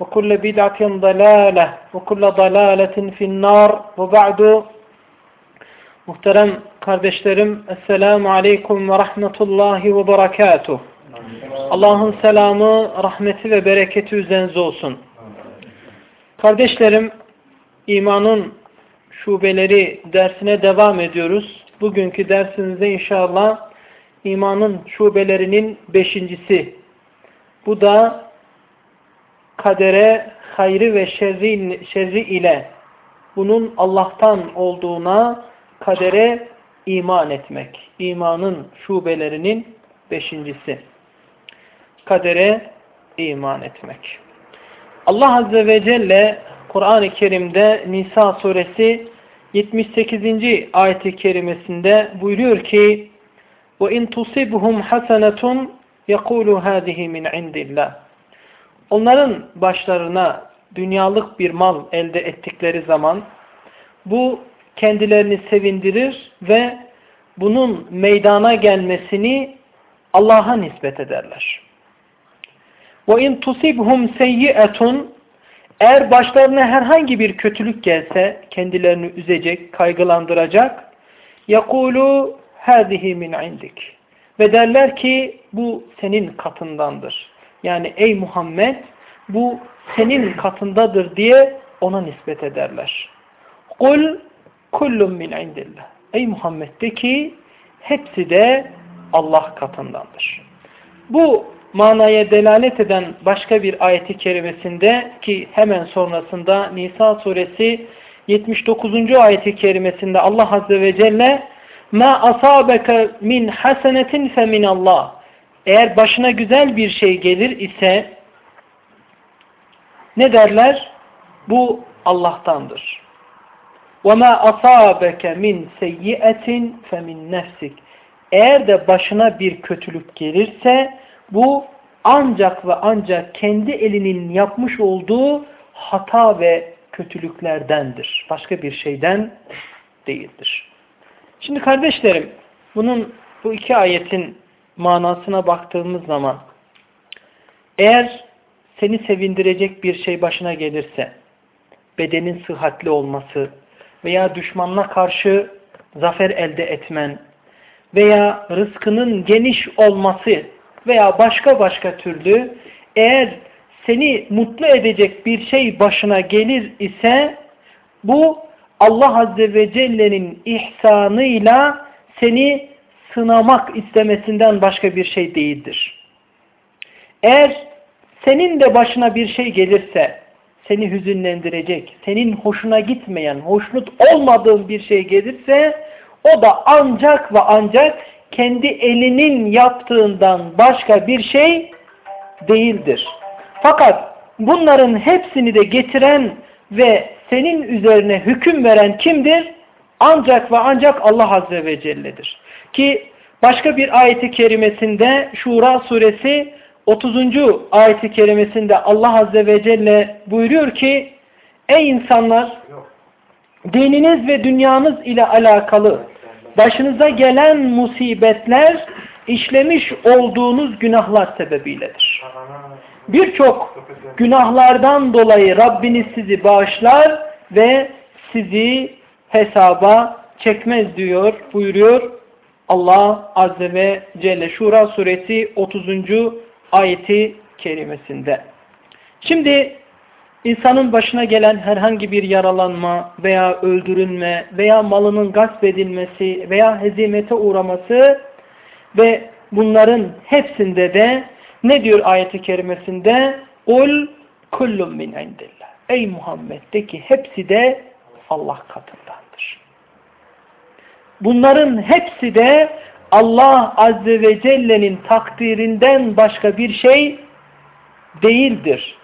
وكل بدعة ضلالة وكل ضلالة في النار وبعد Muhterem kardeşlerim, Esselamu Aleyküm ve Rahmetullahi ve Berekatuh. Allah'ın selamı, rahmeti ve bereketi üzerinize olsun. Kardeşlerim, imanın şubeleri dersine devam ediyoruz. Bugünkü dersimizde inşallah imanın şubelerinin beşincisi. Bu da kadere, hayrı ve şerri, şerri ile bunun Allah'tan olduğuna kadere iman etmek. İmanın şubelerinin beşincisi. Kadere iman etmek. Allah Azze ve Celle Kur'an-ı Kerim'de Nisa suresi 78. ayet-i kerimesinde buyuruyor ki وَاِنْ تُصِبْهُمْ حَسَنَةٌ يَقُولُ هَذِهِ مِنْ عِنْدِ اللّٰهِ Onların başlarına dünyalık bir mal elde ettikleri zaman bu kendilerini sevindirir ve bunun meydana gelmesini Allah'a nispet ederler. وَاِنْ تُصِبْهُمْ سَيِّئَةٌ Eğer başlarına herhangi bir kötülük gelse, kendilerini üzecek, kaygılandıracak, يَقُولُ هَذِهِ مِنْ عِنْدِكِ Ve derler ki bu senin katındandır. Yani ey Muhammed bu senin katındadır diye ona nispet ederler. قُلْ kullun min indillah. Ey Muhammed de ki hepsi de Allah katındandır. Bu manaya delalet eden başka bir ayeti kerimesinde ki hemen sonrasında Nisa suresi 79. ayeti kerimesinde Allah Azze ve Celle ma asabeke min hasenetin fe min Allah. Eğer başına güzel bir şey gelir ise ne derler? Bu Allah'tandır. وَمَا أَصَابَكَ مِنْ سَيِّئَةٍ فَمِنْ نَفْسِكَ Eğer de başına bir kötülük gelirse bu ancak ve ancak kendi elinin yapmış olduğu hata ve kötülüklerdendir. Başka bir şeyden değildir. Şimdi kardeşlerim bunun bu iki ayetin manasına baktığımız zaman eğer seni sevindirecek bir şey başına gelirse bedenin sıhhatli olması, veya düşmanına karşı zafer elde etmen veya rızkının geniş olması veya başka başka türlü eğer seni mutlu edecek bir şey başına gelir ise bu Allah Azze ve Celle'nin ihsanıyla seni sınamak istemesinden başka bir şey değildir. Eğer senin de başına bir şey gelirse seni hüzünlendirecek, senin hoşuna gitmeyen, hoşnut olmadığın bir şey gelirse o da ancak ve ancak kendi elinin yaptığından başka bir şey değildir. Fakat bunların hepsini de getiren ve senin üzerine hüküm veren kimdir? Ancak ve ancak Allah Azze ve Celle'dir. Ki başka bir ayeti kerimesinde Şura suresi 30. ayeti kerimesinde Allah Azze ve Celle buyuruyor ki Ey insanlar dininiz ve dünyanız ile alakalı başınıza gelen musibetler işlemiş olduğunuz günahlar sebebiyledir. Birçok günahlardan dolayı Rabbiniz sizi bağışlar ve sizi hesaba çekmez diyor, buyuruyor Allah Azze ve Celle Şura suresi 30. ayeti kerimesinde. Şimdi insanın başına gelen herhangi bir yaralanma veya öldürülme veya malının gasp edilmesi veya hezimete uğraması ve bunların hepsinde de ne diyor ayeti kerimesinde? Ul kullum min indillah. Ey Muhammed de ki hepsi de Allah katındandır. Bunların hepsi de Allah Azze ve Celle'nin takdirinden başka bir şey değildir.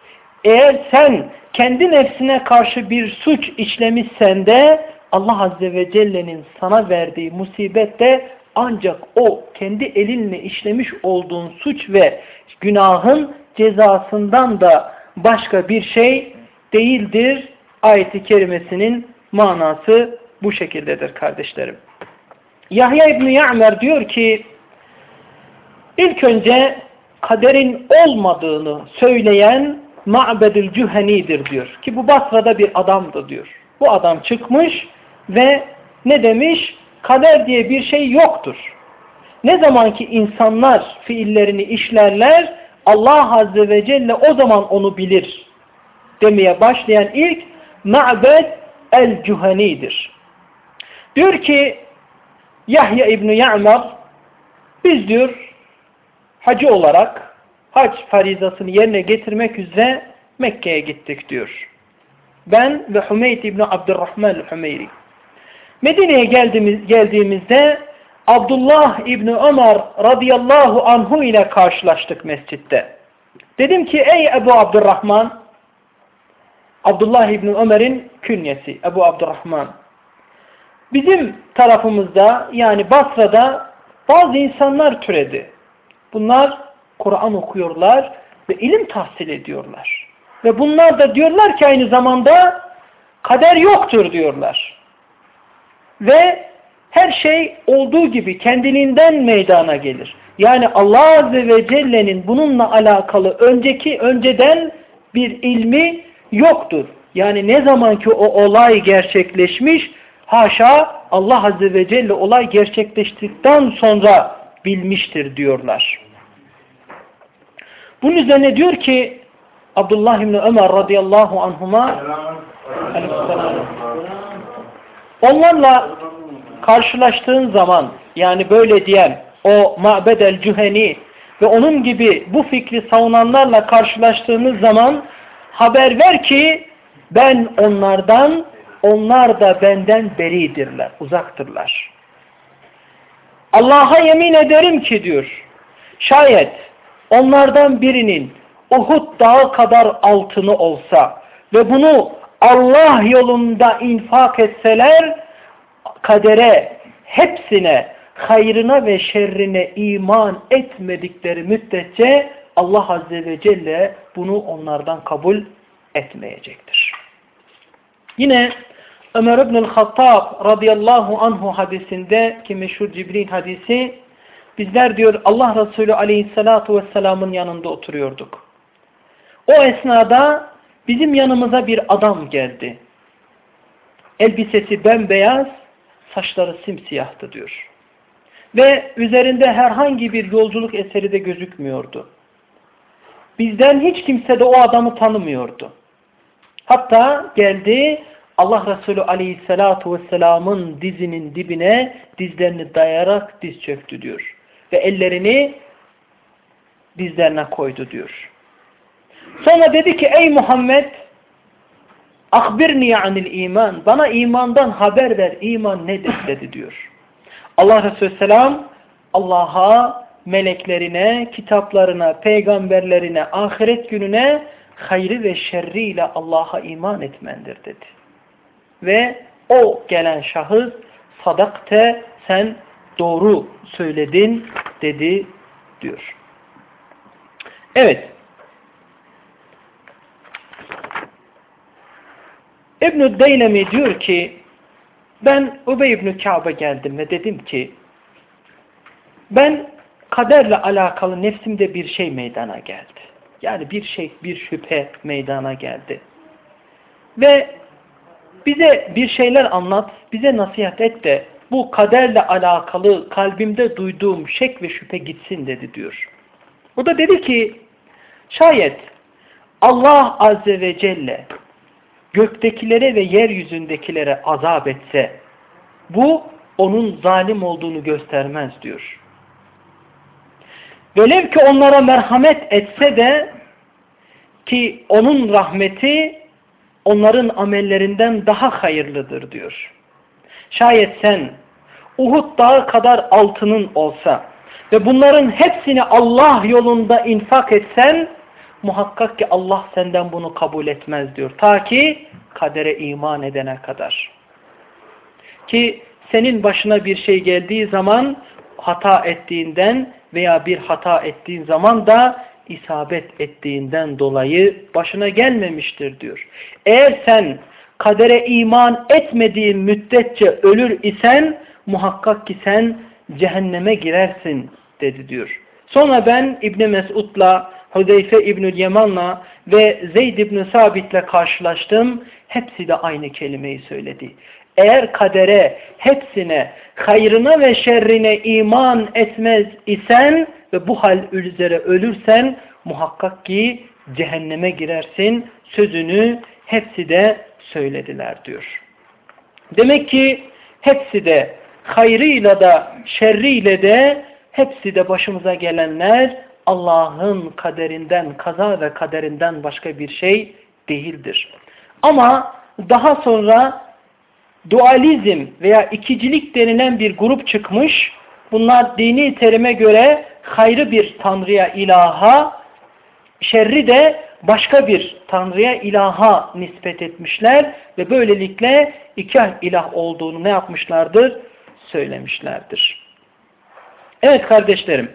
Eğer sen kendi nefsine karşı bir suç işlemişsen de Allah Azze ve Celle'nin sana verdiği musibet de ancak o kendi elinle işlemiş olduğun suç ve günahın cezasından da başka bir şey değildir. Ayeti kerimesinin manası bu şekildedir kardeşlerim. Yahya İbni Ya'mer diyor ki ilk önce kaderin olmadığını söyleyen Ma'bedül Cüheni'dir diyor. Ki bu Basra'da bir adamdı diyor. Bu adam çıkmış ve ne demiş? Kader diye bir şey yoktur. Ne zaman ki insanlar fiillerini işlerler Allah Azze ve Celle o zaman onu bilir demeye başlayan ilk Ma'bed el-Cüheni'dir. Diyor ki Yahya İbni Ya'mer biz diyor hacı olarak hac farizasını yerine getirmek üzere Mekke'ye gittik diyor. Ben ve Hümeyt İbni Abdurrahman Hümeyri. Medine'ye geldiğimiz, geldiğimizde Abdullah İbni Ömer radıyallahu anhu ile karşılaştık mescitte. Dedim ki ey Ebu Abdurrahman Abdullah İbni Ömer'in künyesi Ebu Abdurrahman Bizim tarafımızda yani Basra'da bazı insanlar türedi. Bunlar Kur'an okuyorlar ve ilim tahsil ediyorlar. Ve bunlar da diyorlar ki aynı zamanda kader yoktur diyorlar. Ve her şey olduğu gibi kendiliğinden meydana gelir. Yani Allah Azze ve Celle'nin bununla alakalı önceki önceden bir ilmi yoktur. Yani ne zaman ki o olay gerçekleşmiş Haşa Allah Azze ve Celle olay gerçekleştikten sonra bilmiştir diyorlar. Bunun üzerine diyor ki Abdullah İbni Ömer radıyallahu anhuma onlarla karşılaştığın zaman yani böyle diyen o Ma'bed el-Cüheni ve onun gibi bu fikri savunanlarla karşılaştığınız zaman haber ver ki ben onlardan onlar da benden beridirler, uzaktırlar. Allah'a yemin ederim ki diyor, şayet onlardan birinin Uhud dağı kadar altını olsa ve bunu Allah yolunda infak etseler, kadere, hepsine, hayrına ve şerrine iman etmedikleri müddetçe Allah Azze ve Celle bunu onlardan kabul etmeyecektir. Yine Ömer İbnül Hattab radıyallahu anhu hadisinde ki meşhur Cibril hadisi bizler diyor Allah Resulü aleyhissalatu vesselamın yanında oturuyorduk. O esnada bizim yanımıza bir adam geldi. Elbisesi bembeyaz, saçları simsiyahtı diyor. Ve üzerinde herhangi bir yolculuk eseri de gözükmüyordu. Bizden hiç kimse de o adamı tanımıyordu. Hatta geldi Allah Resulü aleyhissalatu vesselamın dizinin dibine dizlerini dayarak diz çöktü diyor. Ve ellerini dizlerine koydu diyor. Sonra dedi ki ey Muhammed akbirni anil iman bana imandan haber ver iman nedir dedi diyor. Allah Resulü selam Allah'a, meleklerine, kitaplarına, peygamberlerine, ahiret gününe hayrı ve şerriyle Allah'a iman etmendir dedi ve o gelen şahıs sadakte sen doğru söyledin dedi diyor. Evet. İbn-i Deylemi diyor ki ben Ubey ibn Ka'b'a geldim ve dedim ki ben kaderle alakalı nefsimde bir şey meydana geldi. Yani bir şey, bir şüphe meydana geldi. Ve bize bir şeyler anlat, bize nasihat et de bu kaderle alakalı kalbimde duyduğum şek ve şüphe gitsin dedi diyor. O da dedi ki şayet Allah Azze ve Celle göktekilere ve yeryüzündekilere azap etse bu onun zalim olduğunu göstermez diyor. Velev ki onlara merhamet etse de ki onun rahmeti onların amellerinden daha hayırlıdır diyor. Şayet sen Uhud dağı kadar altının olsa ve bunların hepsini Allah yolunda infak etsen muhakkak ki Allah senden bunu kabul etmez diyor. Ta ki kadere iman edene kadar. Ki senin başına bir şey geldiği zaman hata ettiğinden veya bir hata ettiğin zaman da isabet ettiğinden dolayı başına gelmemiştir diyor. Eğer sen kadere iman etmediğin müddetçe ölür isen muhakkak ki sen cehenneme girersin dedi diyor. Sonra ben İbni Mesud'la, Hudeyfe İbnül Yaman'la ve Zeyd İbni Sabit'le karşılaştım. Hepsi de aynı kelimeyi söyledi. Eğer kadere, hepsine, hayrına ve şerrine iman etmez isen ve bu hal üzere ölürsen muhakkak ki cehenneme girersin sözünü hepsi de söylediler diyor. Demek ki hepsi de hayrıyla da şerriyle de hepsi de başımıza gelenler Allah'ın kaderinden, kaza ve kaderinden başka bir şey değildir. Ama daha sonra dualizm veya ikicilik denilen bir grup çıkmış. Bunlar dini terime göre hayrı bir tanrıya, ilaha, şerri de başka bir tanrıya, ilaha nispet etmişler ve böylelikle iki ilah olduğunu ne yapmışlardır? Söylemişlerdir. Evet kardeşlerim,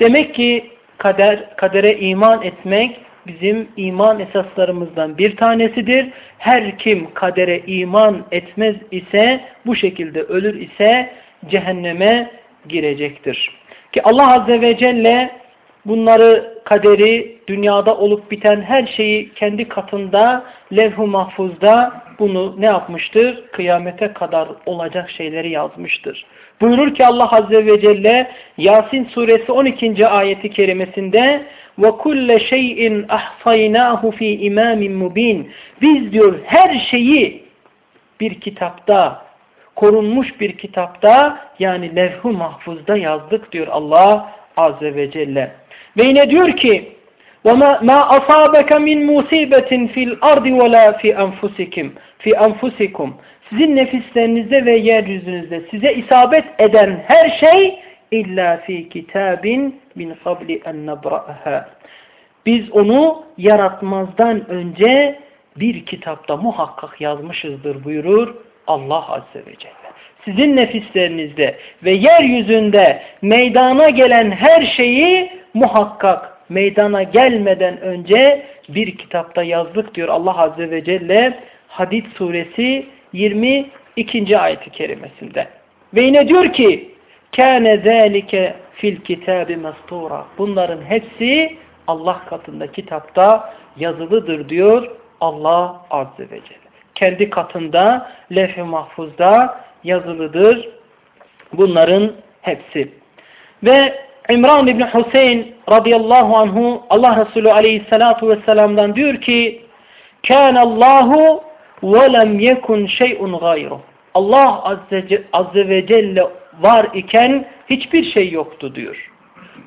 demek ki kader, kadere iman etmek bizim iman esaslarımızdan bir tanesidir. Her kim kadere iman etmez ise, bu şekilde ölür ise cehenneme girecektir. Ki Allah Azze ve Celle bunları kaderi, dünyada olup biten her şeyi kendi katında, levh-u mahfuzda bunu ne yapmıştır? Kıyamete kadar olacak şeyleri yazmıştır. Buyurur ki Allah Azze ve Celle Yasin suresi 12. ayeti kerimesinde وَكُلَّ شَيْءٍ اَحْصَيْنَاهُ ف۪ي اِمَامٍ مُب۪ينَ Biz diyor her şeyi bir kitapta, korunmuş bir kitapta yani levh-u mahfuzda yazdık diyor Allah Azze ve Celle. Ve yine diyor ki وَمَا مَا أَصَابَكَ مِنْ مُصِيبَةٍ فِي الْأَرْضِ وَلَا فِي أَنْفُسِكُمْ فِي أَنْفُسِكُمْ Sizin nefislerinizde ve yeryüzünüzde size isabet eden her şey illa fi kitabin min qabli en nabra'aha. Biz onu yaratmazdan önce bir kitapta muhakkak yazmışızdır buyurur Allah Azze ve Celle. Sizin nefislerinizde ve yeryüzünde meydana gelen her şeyi muhakkak meydana gelmeden önce bir kitapta yazdık diyor Allah Azze ve Celle Hadid suresi 22. ayeti kerimesinde. Ve yine diyor ki kâne zâlike fil kitâbi mestura. Bunların hepsi Allah katında kitapta yazılıdır diyor Allah Azze ve Celle Kendi katında lef-i mahfuzda yazılıdır bunların hepsi. Ve İmran İbni Hüseyin radıyallahu anhu Allah Resulü aleyhissalatu vesselam'dan diyor ki كَانَ اللّٰهُ وَلَمْ يَكُنْ شَيْءٌ غَيْرُهُ Allah Azze, Azze ve Celle var iken hiçbir şey yoktu diyor.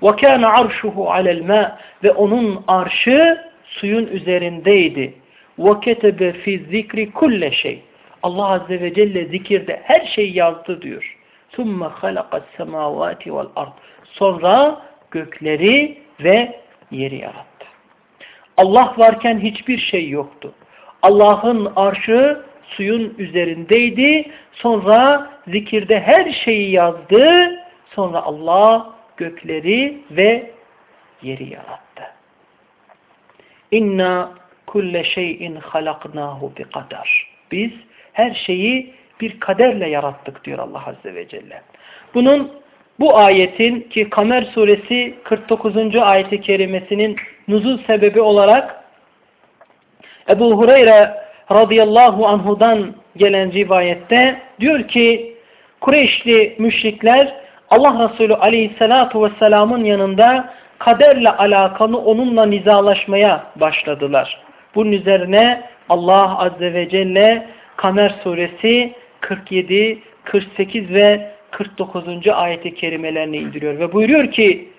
وَكَانَ عَرْشُهُ عَلَى الْمَاءِ Ve onun arşı suyun üzerindeydi. وَكَتَبَ فِي zikri kulle şey. Allah Azze ve Celle zikirde her şeyi yazdı diyor. ثُمَّ خَلَقَ السَّمَاوَاتِ وَالْأَرْضِ Sonra gökleri ve yeri yarattı. Allah varken hiçbir şey yoktu. Allah'ın arşı suyun üzerindeydi. Sonra zikirde her şeyi yazdı. Sonra Allah gökleri ve yeri yarattı. İnna kulle şeyin halaknahu bi kadar. Biz her şeyi bir kaderle yarattık diyor Allah Azze ve Celle. Bunun bu ayetin ki Kamer suresi 49. ayeti kerimesinin nuzul sebebi olarak Ebu Hureyre radıyallahu anhudan gelen rivayette diyor ki Kureyşli müşrikler Allah Resulü aleyhissalatu vesselamın yanında kaderle alakalı onunla nizalaşmaya başladılar. Bunun üzerine Allah Azze ve Celle Kamer suresi 47, 48 ve 49. ayeti kerimelerini indiriyor ve buyuruyor ki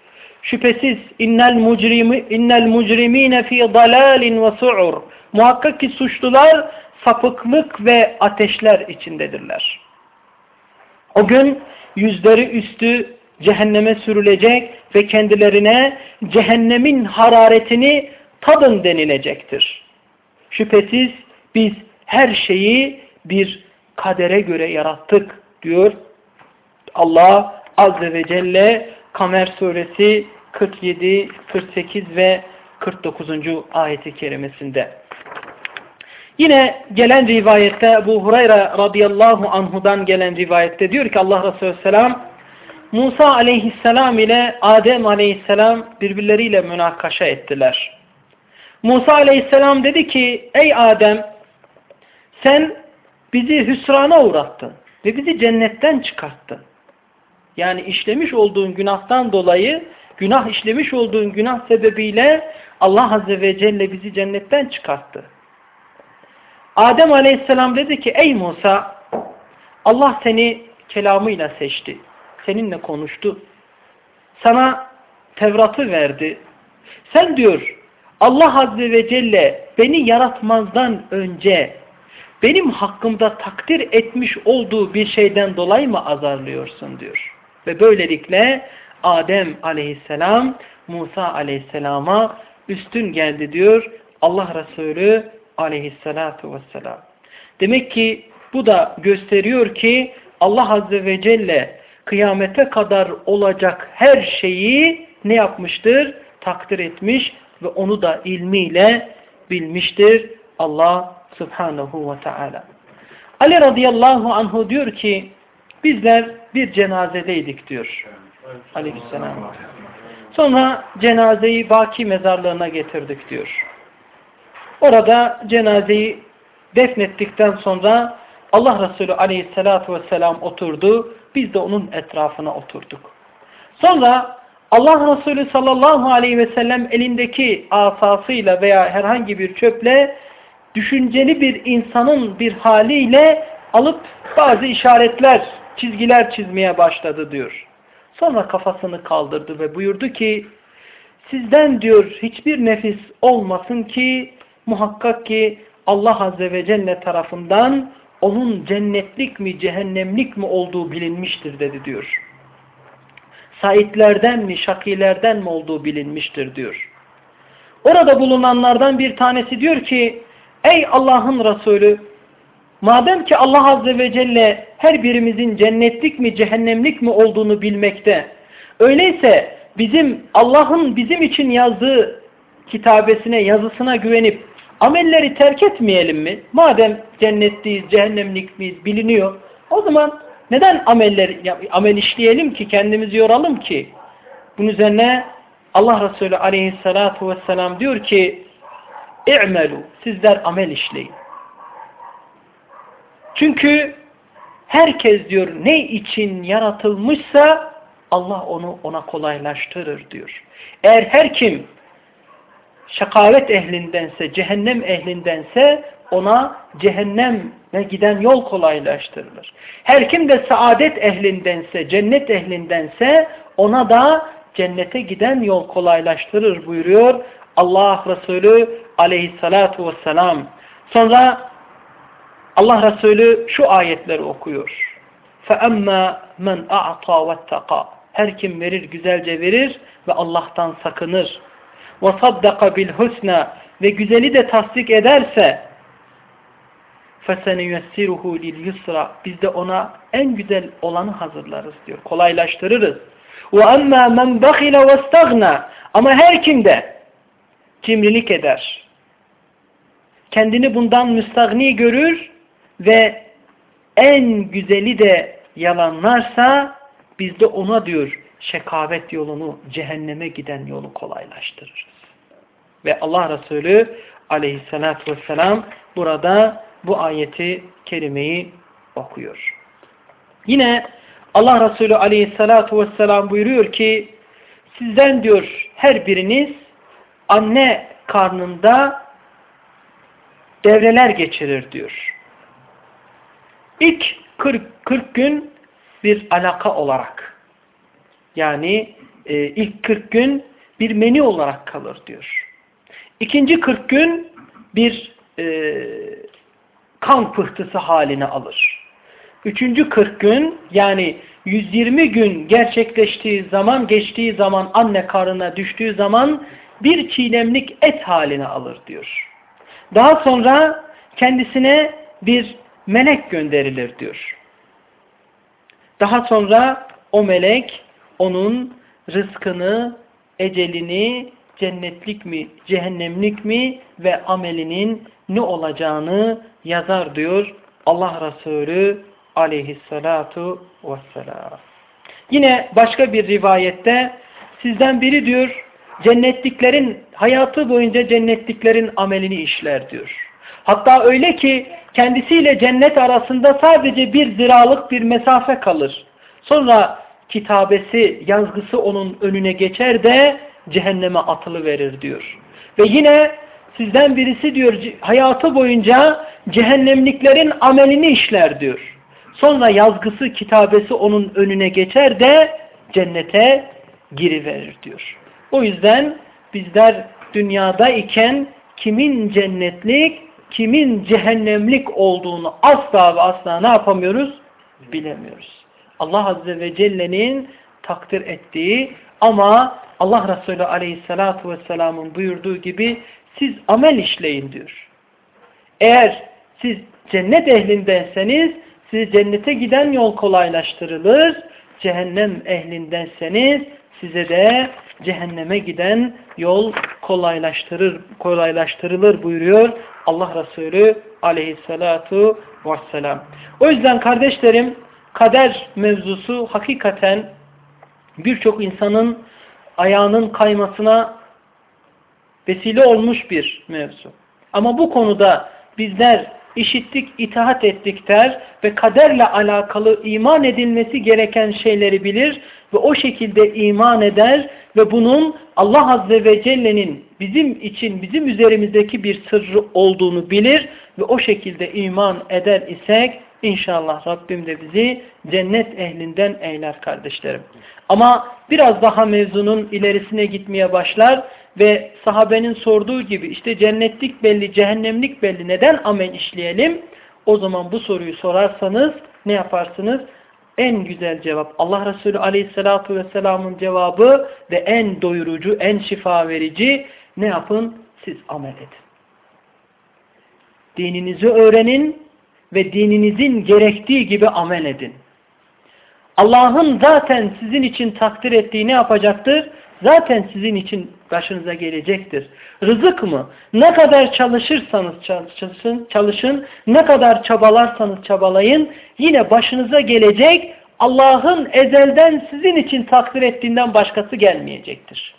şüphesiz innel mucrimi innel mucrimine fi dalalin ve su'ur muhakkak ki suçlular sapıklık ve ateşler içindedirler. O gün yüzleri üstü cehenneme sürülecek ve kendilerine cehennemin hararetini tadın denilecektir. Şüphesiz biz her şeyi bir kadere göre yarattık diyor Allah Azze ve Celle Kamer suresi 47, 48 ve 49. ayeti kerimesinde. Yine gelen rivayette bu Hureyre radıyallahu anhudan gelen rivayette diyor ki Allah Resulü Selam Musa aleyhisselam ile Adem aleyhisselam birbirleriyle münakaşa ettiler. Musa aleyhisselam dedi ki ey Adem sen bizi hüsrana uğrattın ve bizi cennetten çıkarttın. Yani işlemiş olduğun günahtan dolayı günah işlemiş olduğun günah sebebiyle Allah Azze ve Celle bizi cennetten çıkarttı. Adem Aleyhisselam dedi ki ey Musa Allah seni kelamıyla seçti. Seninle konuştu. Sana Tevrat'ı verdi. Sen diyor Allah Azze ve Celle beni yaratmazdan önce benim hakkımda takdir etmiş olduğu bir şeyden dolayı mı azarlıyorsun diyor. Ve böylelikle Adem aleyhisselam Musa aleyhisselama üstün geldi diyor Allah Resulü aleyhissalatu vesselam. Demek ki bu da gösteriyor ki Allah Azze ve Celle kıyamete kadar olacak her şeyi ne yapmıştır? Takdir etmiş ve onu da ilmiyle bilmiştir Allah Subhanahu ve Teala. Ali radıyallahu anhu diyor ki bizler bir cenazedeydik diyor. Aleyhisselam. Sonra cenazeyi Baki mezarlığına getirdik diyor. Orada cenazeyi defnettikten sonra Allah Resulü aleyhissalatu vesselam oturdu. Biz de onun etrafına oturduk. Sonra Allah Resulü sallallahu aleyhi ve sellem elindeki asasıyla veya herhangi bir çöple düşünceli bir insanın bir haliyle alıp bazı işaretler, çizgiler çizmeye başladı diyor. Sonra kafasını kaldırdı ve buyurdu ki sizden diyor hiçbir nefis olmasın ki muhakkak ki Allah Azze ve Celle tarafından onun cennetlik mi cehennemlik mi olduğu bilinmiştir dedi diyor. Saitlerden mi şakilerden mi olduğu bilinmiştir diyor. Orada bulunanlardan bir tanesi diyor ki ey Allah'ın Resulü madem ki Allah Azze ve Celle her birimizin cennetlik mi cehennemlik mi olduğunu bilmekte öyleyse bizim Allah'ın bizim için yazdığı kitabesine yazısına güvenip amelleri terk etmeyelim mi? Madem cennetliyiz, cehennemlik miyiz biliniyor. O zaman neden ameller, amel işleyelim ki, kendimizi yoralım ki? Bunun üzerine Allah Resulü aleyhissalatu vesselam diyor ki İ'melu, sizler amel işleyin. Çünkü herkes diyor ne için yaratılmışsa Allah onu ona kolaylaştırır diyor. Eğer her kim şakavet ehlindense, cehennem ehlindense ona cehenneme giden yol kolaylaştırılır. Her kim de saadet ehlindense, cennet ehlindense ona da cennete giden yol kolaylaştırır buyuruyor Allah Resulü aleyhissalatu vesselam. Sonra Allah Resulü şu ayetleri okuyor. فَأَمَّا مَنْ أَعْطَى وَاتَّقَى Her kim verir, güzelce verir ve Allah'tan sakınır. وَصَدَّقَ بِالْحُسْنَى ve güzeli de tasdik ederse فَسَنِيَسِّرُهُ لِلْيُسْرَى Biz de ona en güzel olanı hazırlarız diyor. Kolaylaştırırız. وَاَمَّا مَنْ بَخِلَ وَاسْتَغْنَى Ama her kim de cimrilik eder. Kendini bundan müstahni görür ve en güzeli de yalanlarsa biz de ona diyor şekavet yolunu, cehenneme giden yolu kolaylaştırırız. Ve Allah Resulü aleyhissalatü vesselam burada bu ayeti kerimeyi okuyor. Yine Allah Resulü aleyhissalatu vesselam buyuruyor ki sizden diyor her biriniz anne karnında devreler geçirir diyor. İlk 40, 40 gün bir alaka olarak yani e, ilk 40 gün bir meni olarak kalır diyor. İkinci 40 gün bir e, kan pıhtısı haline alır. Üçüncü 40 gün yani 120 gün gerçekleştiği zaman, geçtiği zaman anne karnına düştüğü zaman bir çiğnemlik et haline alır diyor. Daha sonra kendisine bir melek gönderilir diyor. Daha sonra o melek onun rızkını, ecelini, cennetlik mi, cehennemlik mi ve amelinin ne olacağını yazar diyor Allah Resulü aleyhissalatu vesselam. Yine başka bir rivayette sizden biri diyor cennetliklerin hayatı boyunca cennetliklerin amelini işler diyor. Hatta öyle ki kendisiyle cennet arasında sadece bir ziralık bir mesafe kalır. Sonra kitabesi, yazgısı onun önüne geçer de cehenneme atılı verir diyor. Ve yine sizden birisi diyor hayatı boyunca cehennemliklerin amelini işler diyor. Sonra yazgısı, kitabesi onun önüne geçer de cennete giriverir diyor. O yüzden bizler dünyada iken kimin cennetlik, kimin cehennemlik olduğunu asla ve asla ne yapamıyoruz? Bilemiyoruz. Allah Azze ve Celle'nin takdir ettiği ama Allah Resulü Aleyhisselatü Vesselam'ın buyurduğu gibi siz amel işleyin diyor. Eğer siz cennet ehlindenseniz sizi cennete giden yol kolaylaştırılır. Cehennem ehlindenseniz size de cehenneme giden yol kolaylaştırır, kolaylaştırılır buyuruyor Allah Resulü aleyhissalatu vesselam. O yüzden kardeşlerim kader mevzusu hakikaten birçok insanın ayağının kaymasına vesile olmuş bir mevzu. Ama bu konuda bizler işittik, itaat ettik der ve kaderle alakalı iman edilmesi gereken şeyleri bilir ve o şekilde iman eder ve bunun Allah Azze ve Celle'nin bizim için, bizim üzerimizdeki bir sırrı olduğunu bilir ve o şekilde iman eder isek inşallah Rabbim de bizi cennet ehlinden eyler kardeşlerim. Ama biraz daha mevzunun ilerisine gitmeye başlar ve sahabenin sorduğu gibi işte cennetlik belli, cehennemlik belli neden amel işleyelim? O zaman bu soruyu sorarsanız ne yaparsınız? En güzel cevap Allah Resulü Aleyhisselatü Vesselam'ın cevabı ve en doyurucu, en şifa verici ne yapın? Siz amel edin. Dininizi öğrenin ve dininizin gerektiği gibi amel edin. Allah'ın zaten sizin için takdir ettiği ne yapacaktır? Zaten sizin için başınıza gelecektir. Rızık mı? Ne kadar çalışırsanız çalışın, çalışın, ne kadar çabalarsanız çabalayın, yine başınıza gelecek Allah'ın ezelden sizin için takdir ettiğinden başkası gelmeyecektir.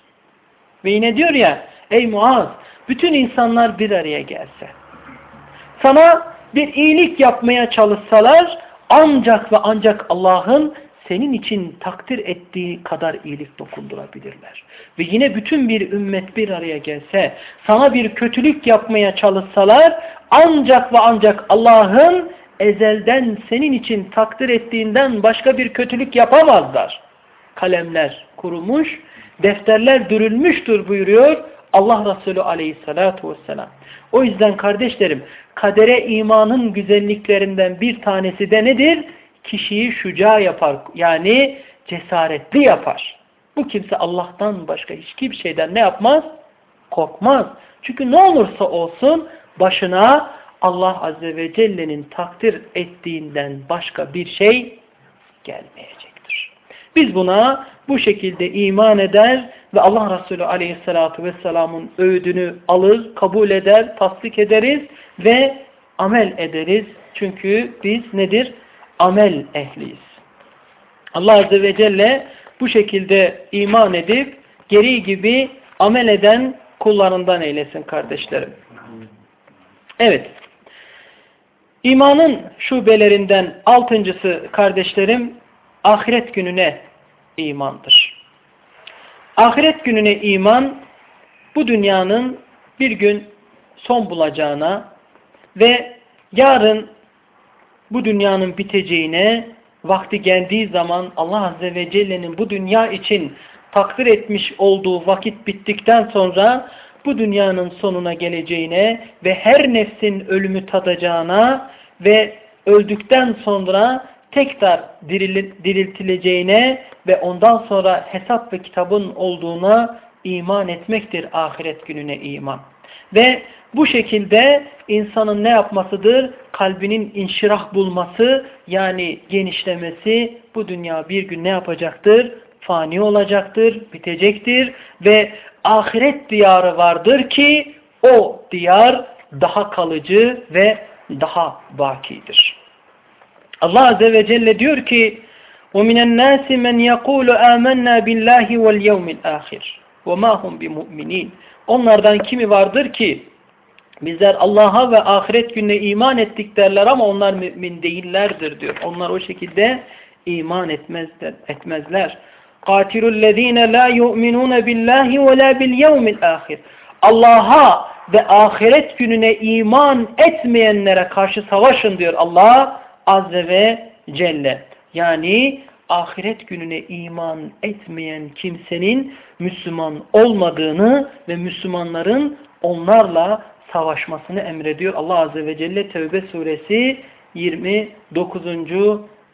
Ve yine diyor ya, ey Muaz, bütün insanlar bir araya gelse, sana bir iyilik yapmaya çalışsalar, ancak ve ancak Allah'ın senin için takdir ettiği kadar iyilik dokundurabilirler. Ve yine bütün bir ümmet bir araya gelse, sana bir kötülük yapmaya çalışsalar, ancak ve ancak Allah'ın ezelden senin için takdir ettiğinden başka bir kötülük yapamazlar. Kalemler kurumuş, defterler dürülmüştür buyuruyor Allah Resulü aleyhissalatu vesselam. O yüzden kardeşlerim, kadere imanın güzelliklerinden bir tanesi de nedir? kişiyi şuca yapar. Yani cesaretli yapar. Bu kimse Allah'tan başka hiçbir şeyden ne yapmaz? Korkmaz. Çünkü ne olursa olsun başına Allah Azze ve Celle'nin takdir ettiğinden başka bir şey gelmeyecektir. Biz buna bu şekilde iman eder ve Allah Resulü Aleyhisselatü Vesselam'ın öğüdünü alır, kabul eder, tasdik ederiz ve amel ederiz. Çünkü biz nedir? Amel ehliyiz. Allah Azze ve Celle bu şekilde iman edip gereği gibi amel eden kullarından eylesin kardeşlerim. Evet. İmanın şubelerinden altıncısı kardeşlerim ahiret gününe imandır. Ahiret gününe iman bu dünyanın bir gün son bulacağına ve yarın bu dünyanın biteceğine vakti geldiği zaman Allah Azze ve Celle'nin bu dünya için takdir etmiş olduğu vakit bittikten sonra bu dünyanın sonuna geleceğine ve her nefsin ölümü tadacağına ve öldükten sonra tekrar diriltileceğine ve ondan sonra hesap ve kitabın olduğuna iman etmektir ahiret gününe iman. Ve bu şekilde insanın ne yapmasıdır? Kalbinin inşirah bulması yani genişlemesi bu dünya bir gün ne yapacaktır? Fani olacaktır, bitecektir ve ahiret diyarı vardır ki o diyar daha kalıcı ve daha bakidir. Allah Azze ve Celle diyor ki وَمِنَ النَّاسِ مَنْ يَقُولُ آمَنَّا بِاللّٰهِ وَالْيَوْمِ الْآخِرِ وَمَا هُمْ بِمُؤْمِنِينَ Onlardan kimi vardır ki bizler Allah'a ve ahiret gününe iman ettik derler ama onlar mümin değillerdir diyor. Onlar o şekilde iman etmezler. etmezler. قَاتِلُ الَّذ۪ينَ لَا يُؤْمِنُونَ بِاللّٰهِ وَلَا بِالْيَوْمِ الْآخِرِ Allah'a ve ahiret gününe iman etmeyenlere karşı savaşın diyor Allah Azze ve Celle. Yani ahiret gününe iman etmeyen kimsenin Müslüman olmadığını ve Müslümanların onlarla savaşmasını emrediyor. Allah Azze ve Celle Tevbe suresi 29.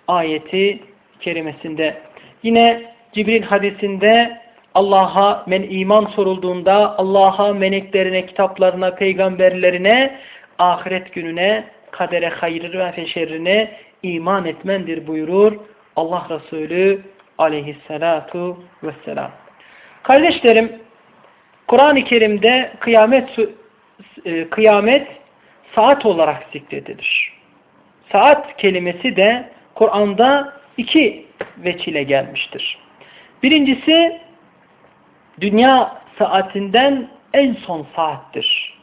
ayeti kerimesinde. Yine Cibril hadisinde Allah'a men iman sorulduğunda Allah'a, meleklerine, kitaplarına, peygamberlerine, ahiret gününe, kadere, hayrı ve şerrine iman etmendir buyurur Allah Resulü aleyhissalatu vesselam. Kardeşlerim, Kur'an-ı Kerim'de kıyamet e, kıyamet saat olarak zikredilir. Saat kelimesi de Kur'an'da iki veçile gelmiştir. Birincisi dünya saatinden en son saattir.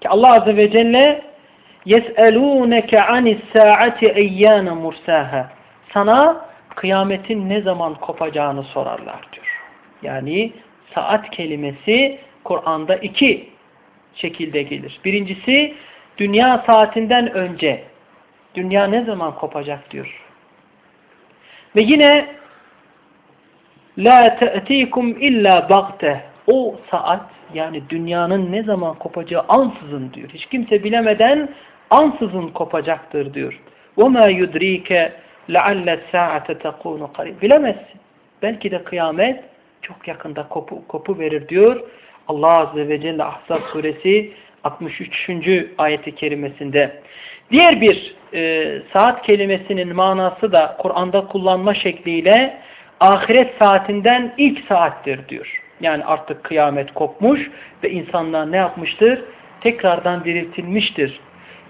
Ki Allah Azze ve Celle يَسْأَلُونَكَ عَنِ السَّاعَةِ اَيَّانَ مُرْسَاهَا Sana kıyametin ne zaman kopacağını sorarlar diyor. Yani saat kelimesi Kur'an'da iki şekilde gelir. Birincisi dünya saatinden önce dünya ne zaman kopacak diyor. Ve yine la te'tikum illa bagte o saat yani dünyanın ne zaman kopacağı ansızın diyor. Hiç kimse bilemeden ansızın kopacaktır diyor. وَمَا يُدْرِيكَ لَعَلَّ السَّاعَةَ تَقُونُ قَرِيبٍ Bilemezsin. Belki de kıyamet çok yakında kopu, kopu verir diyor. Allah Azze ve Celle Ahzab suresi 63. ayeti kerimesinde. Diğer bir e, saat kelimesinin manası da Kur'an'da kullanma şekliyle ahiret saatinden ilk saattir diyor. Yani artık kıyamet kopmuş ve insanlar ne yapmıştır? Tekrardan diriltilmiştir.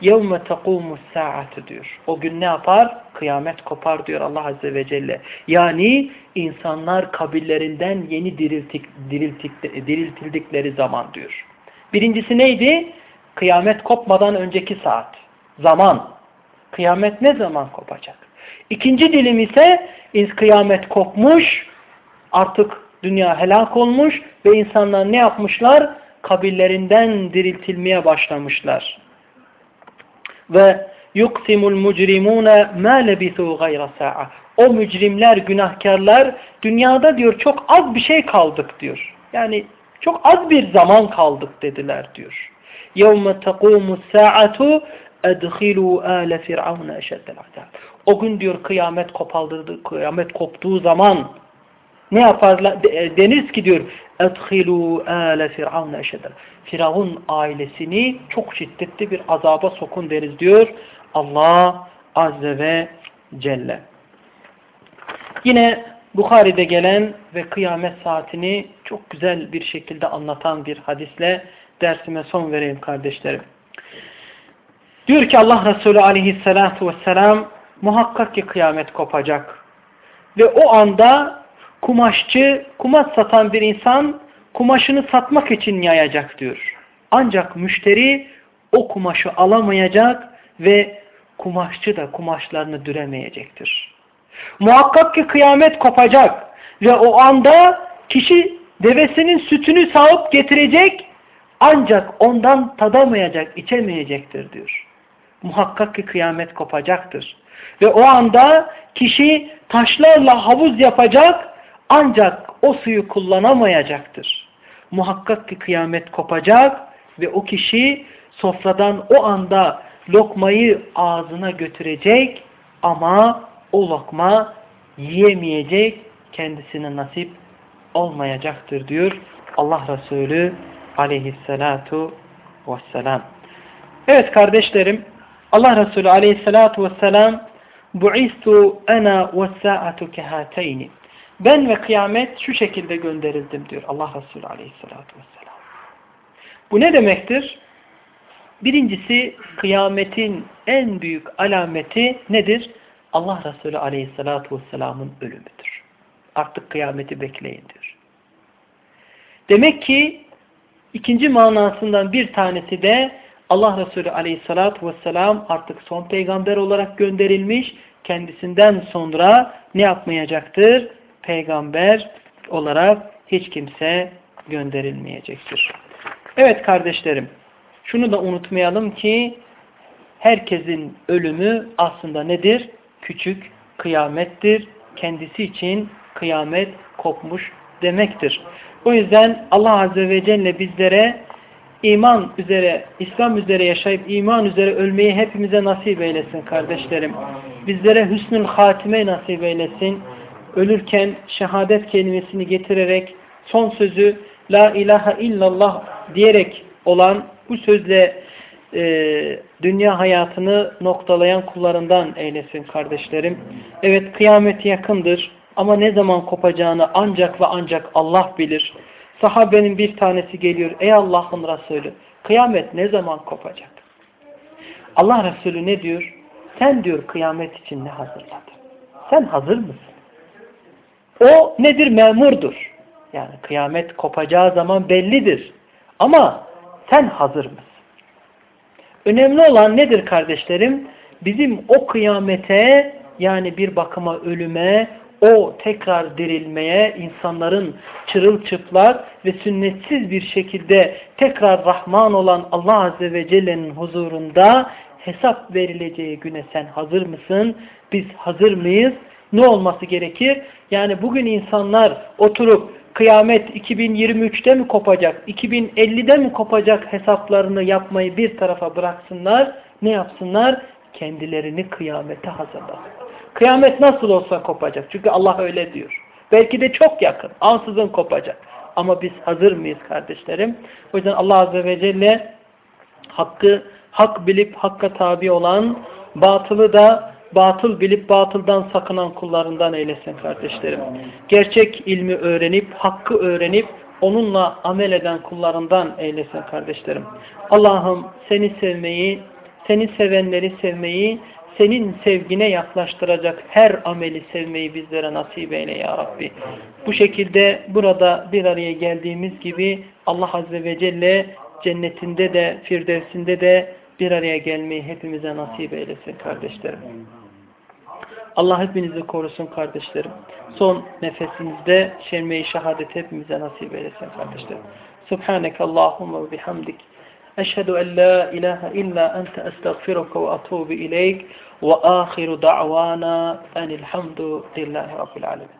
يَوْمَ تَقُومُ السَّاعَةِ diyor. O gün ne yapar? Kıyamet kopar diyor Allah Azze ve Celle. Yani insanlar kabirlerinden yeni diriltik, diriltik, diriltildikleri zaman diyor. Birincisi neydi? Kıyamet kopmadan önceki saat. Zaman. Kıyamet ne zaman kopacak? İkinci dilim ise kıyamet kopmuş, artık dünya helak olmuş ve insanlar ne yapmışlar? Kabirlerinden diriltilmeye başlamışlar ve yuksimul mucrimune ma lebisu gayra sa'a. O mücrimler, günahkarlar dünyada diyor çok az bir şey kaldık diyor. Yani çok az bir zaman kaldık dediler diyor. يَوْمَ تَقُومُ السَّاعَةُ اَدْخِلُوا آلَ فِرْعَوْنَ اَشَدَّ الْعَذَابِ O gün diyor kıyamet kopaldırdı, kıyamet koptuğu zaman ne yaparlar? E, deniz ki diyor اَدْخِلُوا آلَ فِرْعَوْنَ اَشَدَّ Firavun ailesini çok şiddetli bir azaba sokun deriz diyor Allah Azze ve Celle. Yine Bukhari'de gelen ve kıyamet saatini çok güzel bir şekilde anlatan bir hadisle dersime son vereyim kardeşlerim. Diyor ki Allah Resulü aleyhissalatu vesselam muhakkak ki kıyamet kopacak. Ve o anda kumaşçı, kumaş satan bir insan kumaşını satmak için yayacak diyor. Ancak müşteri o kumaşı alamayacak ve kumaşçı da kumaşlarını düremeyecektir. Muhakkak ki kıyamet kopacak ve o anda kişi devesinin sütünü sağıp getirecek ancak ondan tadamayacak, içemeyecektir diyor. Muhakkak ki kıyamet kopacaktır. Ve o anda kişi taşlarla havuz yapacak ancak o suyu kullanamayacaktır. Muhakkak ki kıyamet kopacak ve o kişi sofradan o anda lokmayı ağzına götürecek ama o lokma yiyemeyecek, kendisine nasip olmayacaktır diyor Allah Resulü aleyhissalatu vesselam. Evet kardeşlerim, Allah Resulü aleyhissalatu vesselam bu'istu ana ve sa'atu kehateyni. Ben ve kıyamet şu şekilde gönderildim diyor Allah Resulü aleyhissalatu vesselam. Bu ne demektir? Birincisi kıyametin en büyük alameti nedir? Allah Resulü aleyhissalatu vesselamın ölümüdür. Artık kıyameti bekleyin diyor. Demek ki ikinci manasından bir tanesi de Allah Resulü aleyhissalatu vesselam artık son peygamber olarak gönderilmiş. Kendisinden sonra ne yapmayacaktır? Peygamber olarak hiç kimse gönderilmeyecektir. Evet kardeşlerim, şunu da unutmayalım ki herkesin ölümü aslında nedir? Küçük kıyamettir. Kendisi için kıyamet kopmuş demektir. O yüzden Allah Azze ve Celle bizlere iman üzere, İslam üzere yaşayıp iman üzere ölmeyi hepimize nasip eylesin kardeşlerim. Bizlere hüsnül hatime nasip eylesin. Ölürken şehadet kelimesini getirerek son sözü La ilahe illallah diyerek olan bu sözle e, dünya hayatını noktalayan kullarından eylesin kardeşlerim. Evet kıyamet yakındır ama ne zaman kopacağını ancak ve ancak Allah bilir. Sahabenin bir tanesi geliyor. Ey Allah'ın Resulü kıyamet ne zaman kopacak? Allah Resulü ne diyor? Sen diyor kıyamet için ne hazırladın? Sen hazır mısın? O nedir? Memurdur. Yani kıyamet kopacağı zaman bellidir. Ama sen hazır mısın? Önemli olan nedir kardeşlerim? Bizim o kıyamete yani bir bakıma ölüme, o tekrar dirilmeye, insanların çırılçıplak ve sünnetsiz bir şekilde tekrar Rahman olan Allah Azze ve Celle'nin huzurunda hesap verileceği güne sen hazır mısın? Biz hazır mıyız? Ne olması gerekir? Yani bugün insanlar oturup kıyamet 2023'te mi kopacak, 2050'de mi kopacak hesaplarını yapmayı bir tarafa bıraksınlar. Ne yapsınlar? Kendilerini kıyamete hazırlasınlar. Kıyamet nasıl olsa kopacak. Çünkü Allah öyle diyor. Belki de çok yakın. Ansızın kopacak. Ama biz hazır mıyız kardeşlerim? O yüzden Allah Azze ve Celle hakkı hak bilip hakka tabi olan, batılı da batıl bilip batıldan sakınan kullarından eylesin kardeşlerim. Gerçek ilmi öğrenip, hakkı öğrenip, onunla amel eden kullarından eylesin kardeşlerim. Allah'ım seni sevmeyi, seni sevenleri sevmeyi, senin sevgine yaklaştıracak her ameli sevmeyi bizlere nasip eyle ya Rabbi. Bu şekilde burada bir araya geldiğimiz gibi Allah Azze ve Celle cennetinde de firdevsinde de bir araya gelmeyi hepimize nasip eylesin kardeşlerim. Allah hepinizi korusun kardeşlerim. Son nefesinizde şerme-i şehadet hepimize nasip eylesin kardeşlerim. Subhaneke Allahumma ve bihamdik. Eşhedü en la ilahe illa ente estağfiruka ve atubu ileyk ve ahiru da'vana enilhamdülillahi rabbil alemin.